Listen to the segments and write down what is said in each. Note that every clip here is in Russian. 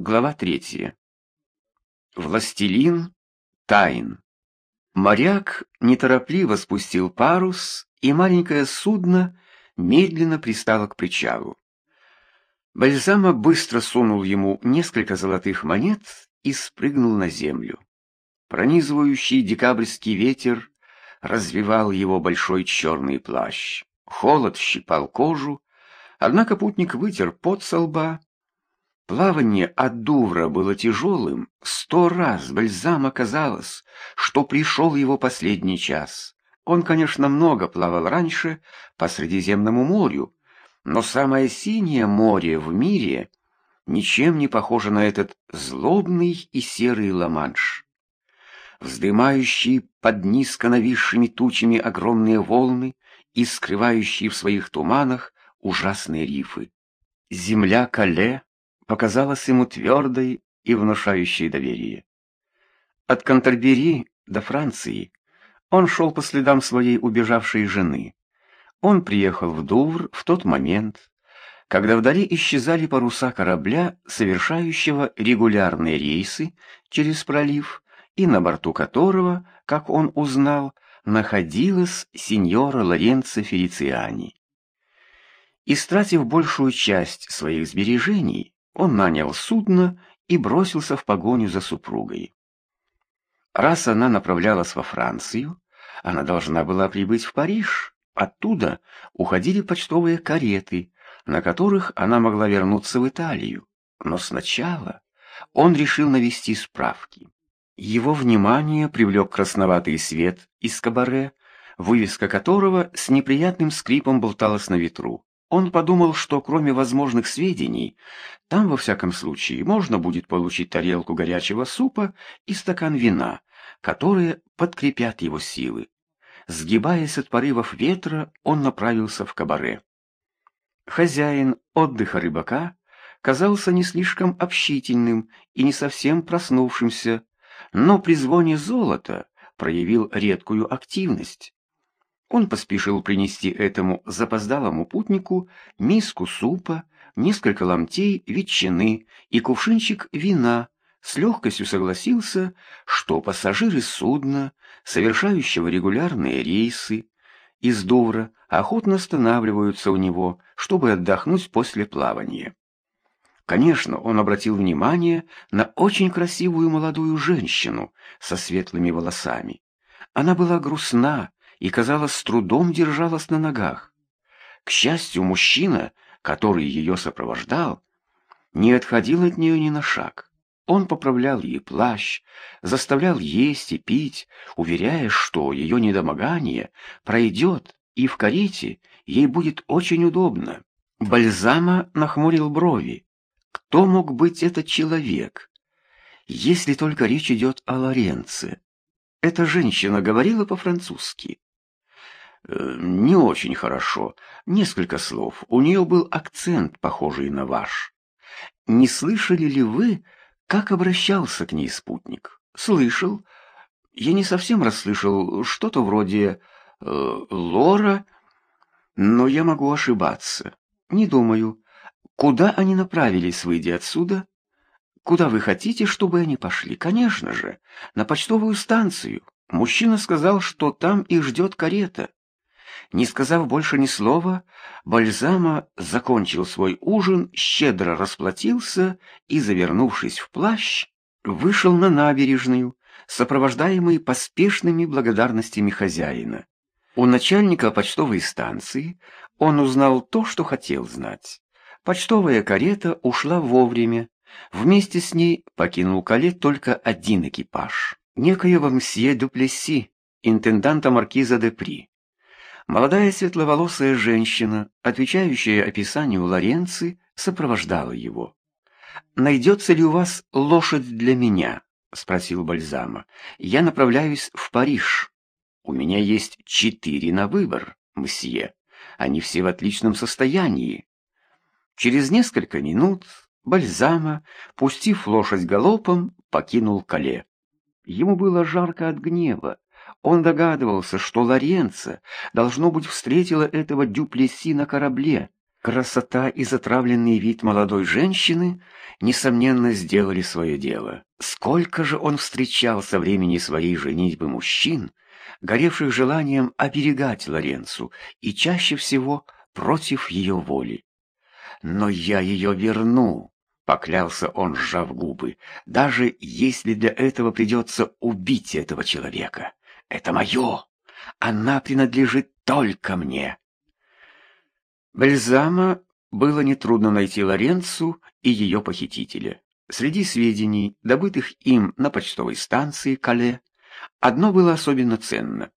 Глава третья. Властелин тайн. Моряк неторопливо спустил парус, и маленькое судно медленно пристало к причалу. Бальзама быстро сунул ему несколько золотых монет и спрыгнул на землю. Пронизывающий декабрьский ветер развивал его большой черный плащ. Холод щипал кожу, однако путник вытер пот со лба Плавание от Дувра было тяжелым, сто раз бальзам оказалось, что пришел его последний час. Он, конечно, много плавал раньше по Средиземному морю, но самое синее море в мире ничем не похоже на этот злобный и серый Ла-Манш. Вздымающие под низко нависшими тучами огромные волны и скрывающие в своих туманах ужасные рифы. Земля Кале — показалась ему твердой и внушающей доверие. От Кантербери до Франции он шел по следам своей убежавшей жены. Он приехал в Дувр в тот момент, когда вдали исчезали паруса корабля, совершающего регулярные рейсы через пролив, и на борту которого, как он узнал, находилась сеньора Лоренцо Фелициани. Истратив большую часть своих сбережений, он нанял судно и бросился в погоню за супругой. Раз она направлялась во Францию, она должна была прибыть в Париж. Оттуда уходили почтовые кареты, на которых она могла вернуться в Италию. Но сначала он решил навести справки. Его внимание привлек красноватый свет из кабаре, вывеска которого с неприятным скрипом болталась на ветру. Он подумал, что кроме возможных сведений, там, во всяком случае, можно будет получить тарелку горячего супа и стакан вина, которые подкрепят его силы. Сгибаясь от порывов ветра, он направился в кабаре. Хозяин отдыха рыбака казался не слишком общительным и не совсем проснувшимся, но при звоне золота проявил редкую активность. Он поспешил принести этому запоздалому путнику миску супа, несколько ломтей ветчины и кувшинчик вина, с легкостью согласился, что пассажиры судна, совершающего регулярные рейсы, из Дувра охотно останавливаются у него, чтобы отдохнуть после плавания. Конечно, он обратил внимание на очень красивую молодую женщину со светлыми волосами. Она была грустна, и, казалось, с трудом держалась на ногах. К счастью, мужчина, который ее сопровождал, не отходил от нее ни на шаг. Он поправлял ей плащ, заставлял есть и пить, уверяя, что ее недомогание пройдет, и в карете ей будет очень удобно. Бальзама нахмурил брови. Кто мог быть этот человек? Если только речь идет о Лоренце. Эта женщина говорила по-французски. Э, не очень хорошо. Несколько слов. У нее был акцент, похожий на ваш. Не слышали ли вы, как обращался к ней спутник? Слышал. Я не совсем расслышал что-то вроде э, «Лора», но я могу ошибаться. Не думаю. Куда они направились, выйдя отсюда? Куда вы хотите, чтобы они пошли? Конечно же, на почтовую станцию. Мужчина сказал, что там их ждет карета. Не сказав больше ни слова, Бальзама закончил свой ужин, щедро расплатился и, завернувшись в плащ, вышел на набережную, сопровождаемый поспешными благодарностями хозяина. У начальника почтовой станции он узнал то, что хотел знать. Почтовая карета ушла вовремя. Вместе с ней покинул Кале только один экипаж. Некоего мсье Дуплесси, интенданта маркиза де При. Молодая светловолосая женщина, отвечающая описанию Лоренци, сопровождала его. «Найдется ли у вас лошадь для меня?» — спросил Бальзама. «Я направляюсь в Париж. У меня есть четыре на выбор, мсье. Они все в отличном состоянии». Через несколько минут Бальзама, пустив лошадь галопом, покинул Кале. Ему было жарко от гнева. Он догадывался, что Лоренцо, должно быть, встретила этого Дюплеси на корабле. Красота и затравленный вид молодой женщины, несомненно, сделали свое дело. Сколько же он встречал со времени своей женитьбы мужчин, горевших желанием оберегать Лоренцу, и чаще всего против ее воли. «Но я ее верну», — поклялся он, сжав губы, «даже если для этого придется убить этого человека. Это мое, она принадлежит только мне». Бальзама было нетрудно найти Лоренцу и ее похитителя. Среди сведений, добытых им на почтовой станции Кале, одно было особенно ценно.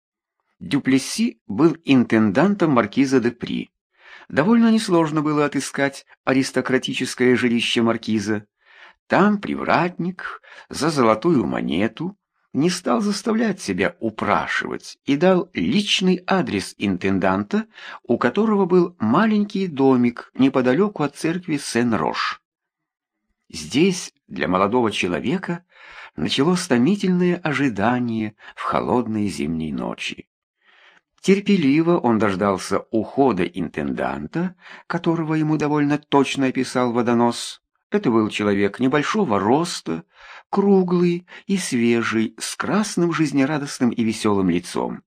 Дюплесси был интендантом маркиза де При. Довольно несложно было отыскать аристократическое жилище маркиза. Там привратник за золотую монету не стал заставлять себя упрашивать и дал личный адрес интенданта, у которого был маленький домик неподалеку от церкви Сен-Рош. Здесь для молодого человека началось томительное ожидание в холодные зимние ночи. Терпеливо он дождался ухода интенданта, которого ему довольно точно описал водонос. Это был человек небольшого роста, круглый и свежий, с красным жизнерадостным и веселым лицом.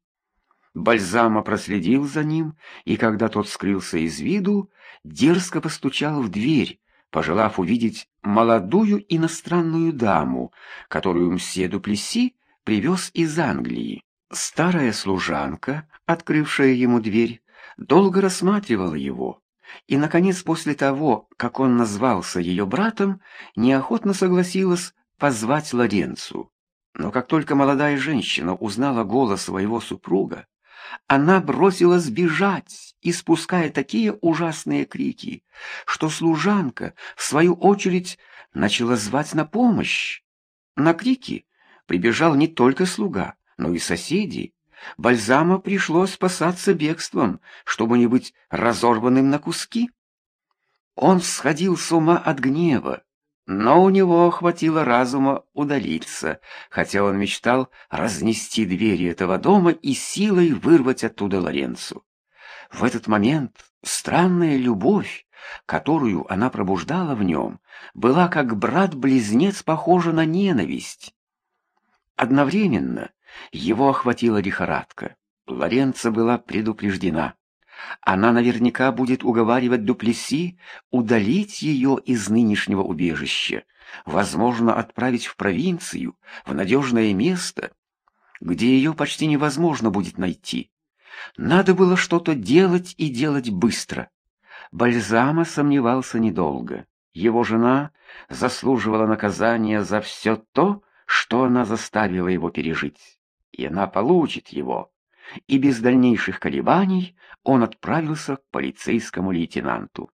Бальзама проследил за ним, и когда тот скрылся из виду, дерзко постучал в дверь, пожелав увидеть молодую иностранную даму, которую мсье Дуплеси привез из Англии. Старая служанка, открывшая ему дверь, долго рассматривала его, и, наконец, после того, как он назвался ее братом, неохотно согласилась позвать Лоренцу. Но как только молодая женщина узнала голос своего супруга, она бросилась бежать, испуская такие ужасные крики, что служанка, в свою очередь, начала звать на помощь. На крики прибежал не только слуга, но и соседи, Бальзама пришлось спасаться бегством, чтобы не быть разорванным на куски. Он сходил с ума от гнева, но у него хватило разума удалиться, хотя он мечтал разнести двери этого дома и силой вырвать оттуда Лоренцу. В этот момент странная любовь, которую она пробуждала в нем, была как брат-близнец похожа на ненависть. Одновременно его охватила лихорадка. Лоренца была предупреждена. Она наверняка будет уговаривать Дуплеси удалить ее из нынешнего убежища, возможно, отправить в провинцию, в надежное место, где ее почти невозможно будет найти. Надо было что-то делать и делать быстро. Бальзама сомневался недолго. Его жена заслуживала наказания за все то, что она заставила его пережить и она получит его. И без дальнейших колебаний он отправился к полицейскому лейтенанту.